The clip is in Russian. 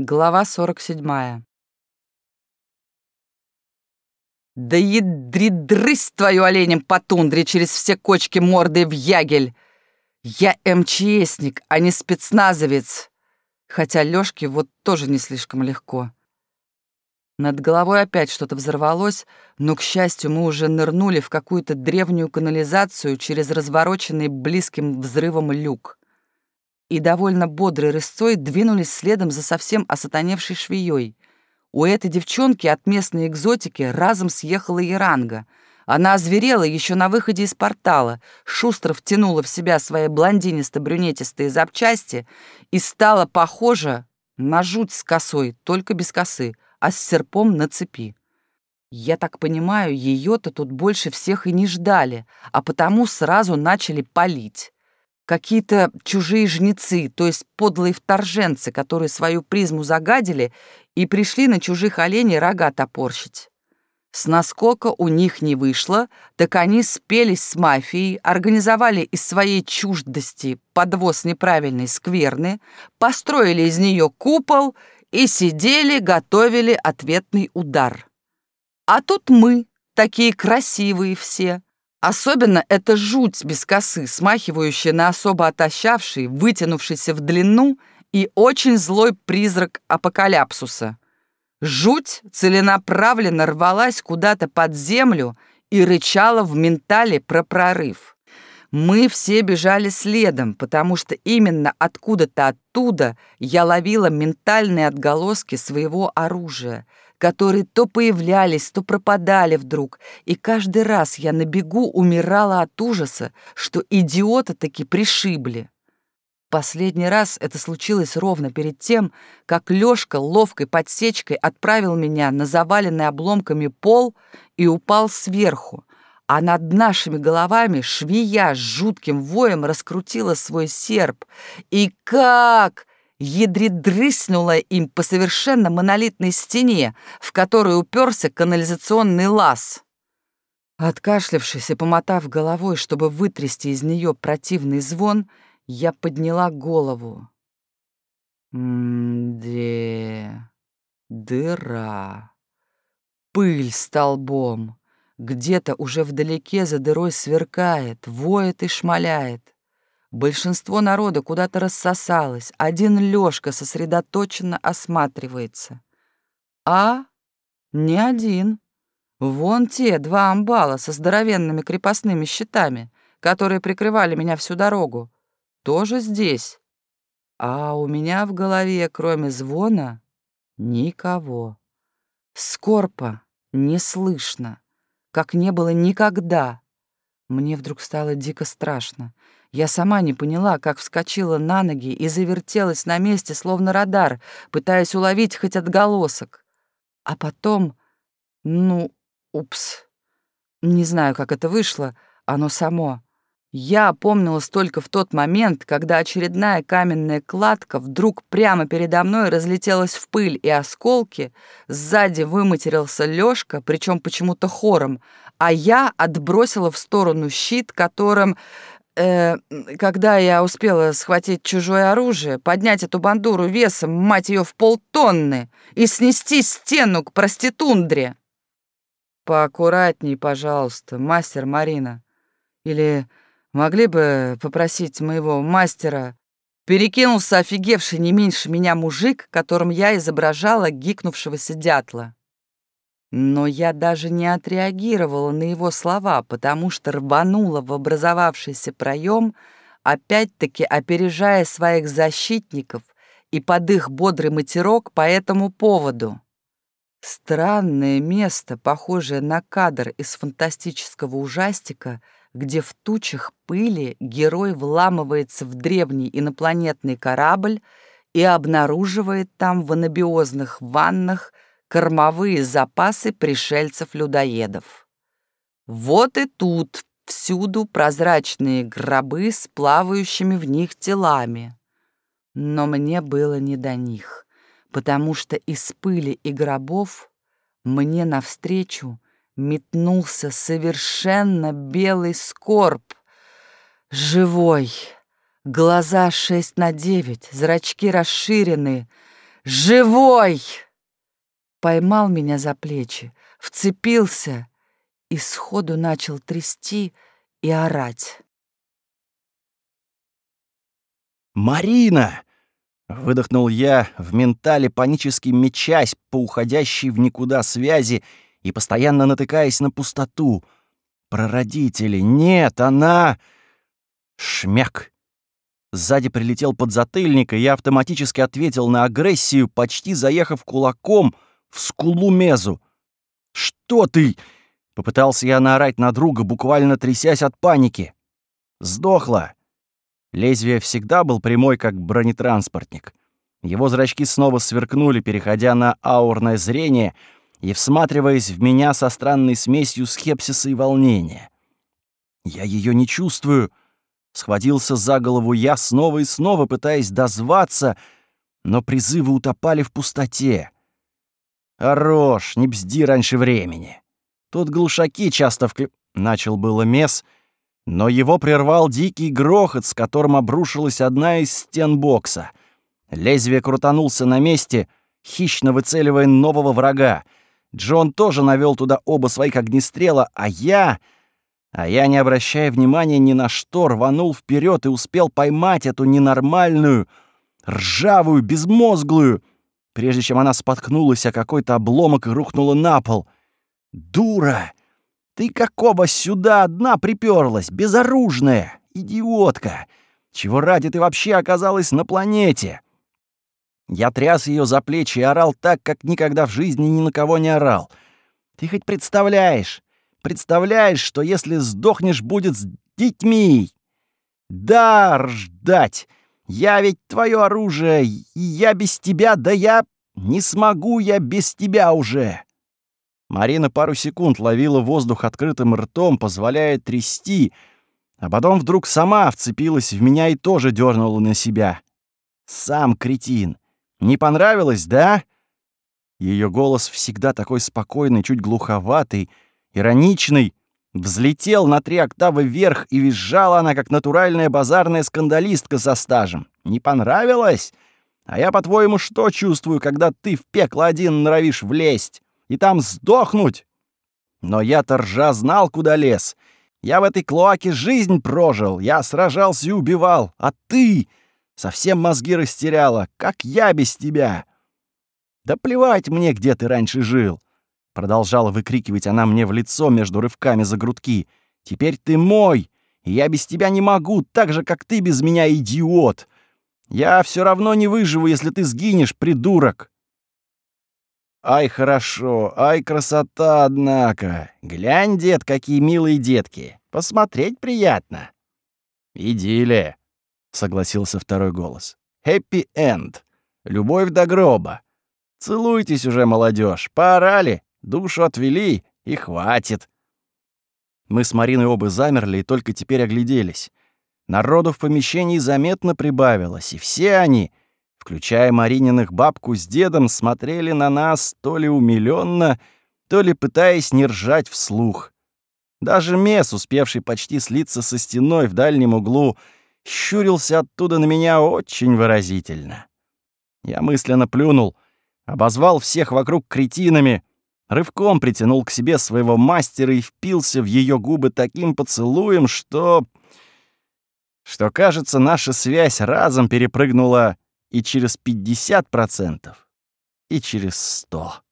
Глава 47. «Да ядридрысь твою оленем по тундре через все кочки морды в ягель! Я МЧСник, а не спецназовец!» Хотя Лёшке вот тоже не слишком легко. Над головой опять что-то взорвалось, но, к счастью, мы уже нырнули в какую-то древнюю канализацию через развороченный близким взрывом люк и довольно бодрой рысцой двинулись следом за совсем осатаневшей швеей. У этой девчонки от местной экзотики разом съехала яранга. Она озверела еще на выходе из портала, шустро втянула в себя свои блондинисто-брюнетистые запчасти и стала похожа на жуть с косой, только без косы, а с серпом на цепи. Я так понимаю, ее-то тут больше всех и не ждали, а потому сразу начали палить какие-то чужие жнецы, то есть подлые вторженцы, которые свою призму загадили и пришли на чужих оленей рога топорщить. С наскока у них не вышло, так они спелись с мафией, организовали из своей чуждости подвоз неправильной скверны, построили из нее купол и сидели, готовили ответный удар. А тут мы, такие красивые все, Особенно это жуть без косы, смахивающая на особо отощавший, вытянувшийся в длину и очень злой призрак апокалипсуса. Жуть целенаправленно рвалась куда-то под землю и рычала в ментале про прорыв. Мы все бежали следом, потому что именно откуда-то оттуда я ловила ментальные отголоски своего оружия — которые то появлялись, то пропадали вдруг, и каждый раз я на бегу умирала от ужаса, что идиота таки пришибли. Последний раз это случилось ровно перед тем, как Лёшка ловкой подсечкой отправил меня на заваленный обломками пол и упал сверху, а над нашими головами швея с жутким воем раскрутила свой серп. И как! Ядридрыснула им по совершенно монолитной стене, в которую уперся канализационный лаз. Откашлявшись и помотав головой, чтобы вытрясти из нее противный звон, я подняла голову. Мде, дыра, пыль столбом. Где-то уже вдалеке за дырой сверкает, воет и шмаляет. Большинство народа куда-то рассосалось, один Лёшка сосредоточенно осматривается. А не один. Вон те два амбала со здоровенными крепостными щитами, которые прикрывали меня всю дорогу, тоже здесь. А у меня в голове, кроме звона, никого. Скорпа не слышно, как не было никогда. Мне вдруг стало дико страшно. Я сама не поняла, как вскочила на ноги и завертелась на месте, словно радар, пытаясь уловить хоть отголосок. А потом... Ну, упс. Не знаю, как это вышло, оно само. Я опомнилась только в тот момент, когда очередная каменная кладка вдруг прямо передо мной разлетелась в пыль и осколки, сзади выматерился Лёшка, причем почему-то хором, а я отбросила в сторону щит, которым э, когда я успела схватить чужое оружие, поднять эту бандуру весом, мать ее, в полтонны и снести стену к проститундре. Поаккуратней, пожалуйста, мастер Марина. Или могли бы попросить моего мастера... Перекинулся офигевший не меньше меня мужик, которым я изображала гикнувшегося дятла. Но я даже не отреагировала на его слова, потому что рванула в образовавшийся проем, опять-таки опережая своих защитников и под их бодрый матерок по этому поводу. Странное место, похожее на кадр из фантастического ужастика, где в тучах пыли герой вламывается в древний инопланетный корабль и обнаруживает там в анабиозных ваннах кормовые запасы пришельцев-людоедов. Вот и тут всюду прозрачные гробы с плавающими в них телами. Но мне было не до них, потому что из пыли и гробов мне навстречу метнулся совершенно белый скорб, живой, глаза шесть на девять, зрачки расширены, Живой!» Поймал меня за плечи, вцепился и сходу начал трясти и орать. «Марина!» — выдохнул я в ментале, панически мечась по уходящей в никуда связи и постоянно натыкаясь на пустоту. «Прародители! Нет, она...» Шмяк! Сзади прилетел подзатыльник, и я автоматически ответил на агрессию, почти заехав кулаком в скулу Мезу. «Что ты?» — попытался я наорать на друга, буквально трясясь от паники. «Сдохла!» Лезвие всегда был прямой, как бронетранспортник. Его зрачки снова сверкнули, переходя на аурное зрение и всматриваясь в меня со странной смесью скепсиса и волнения. «Я ее не чувствую», Схватился за голову я снова и снова, пытаясь дозваться, но призывы утопали в пустоте. «Хорош, не бзди раньше времени. Тут глушаки часто вклю...» Начал было мес, но его прервал дикий грохот, с которым обрушилась одна из стен бокса. Лезвие крутанулся на месте, хищно выцеливая нового врага. Джон тоже навел туда оба своих огнестрела, а я... А я, не обращая внимания ни на что, рванул вперед и успел поймать эту ненормальную, ржавую, безмозглую, прежде чем она споткнулась о какой-то обломок и рухнула на пол. «Дура! Ты какого сюда одна приперлась, безоружная, идиотка! Чего ради ты вообще оказалась на планете?» Я тряс ее за плечи и орал так, как никогда в жизни ни на кого не орал. «Ты хоть представляешь, Представляешь, что если сдохнешь, будет с детьми? Да, ждать. Я ведь твое оружие, и я без тебя, да я... Не смогу я без тебя уже!» Марина пару секунд ловила воздух открытым ртом, позволяя трясти, а потом вдруг сама вцепилась в меня и тоже дернула на себя. «Сам кретин! Не понравилось, да?» Ее голос всегда такой спокойный, чуть глуховатый, ироничный, взлетел на три октавы вверх, и визжала она, как натуральная базарная скандалистка со стажем. Не понравилось? А я, по-твоему, что чувствую, когда ты в пекло один норовишь влезть и там сдохнуть? Но я-то ржа знал, куда лез. Я в этой клоаке жизнь прожил, я сражался и убивал, а ты совсем мозги растеряла, как я без тебя. Да плевать мне, где ты раньше жил. Продолжала выкрикивать она мне в лицо между рывками за грудки. «Теперь ты мой, и я без тебя не могу, так же, как ты без меня, идиот! Я все равно не выживу, если ты сгинешь, придурок!» «Ай, хорошо, ай, красота, однако! Глянь, дед, какие милые детки! Посмотреть приятно!» «Идиллия!» — согласился второй голос. «Хэппи-энд! Любовь до гроба! Целуйтесь уже, молодежь, поорали!» Душу отвели, и хватит. Мы с Мариной оба замерли и только теперь огляделись. Народу в помещении заметно прибавилось, и все они, включая Марининых бабку с дедом, смотрели на нас то ли умилённо, то ли пытаясь не ржать вслух. Даже Мес, успевший почти слиться со стеной в дальнем углу, щурился оттуда на меня очень выразительно. Я мысленно плюнул, обозвал всех вокруг кретинами, рывком притянул к себе своего мастера и впился в ее губы таким поцелуем, что... что, кажется, наша связь разом перепрыгнула и через 50%, и через 100%.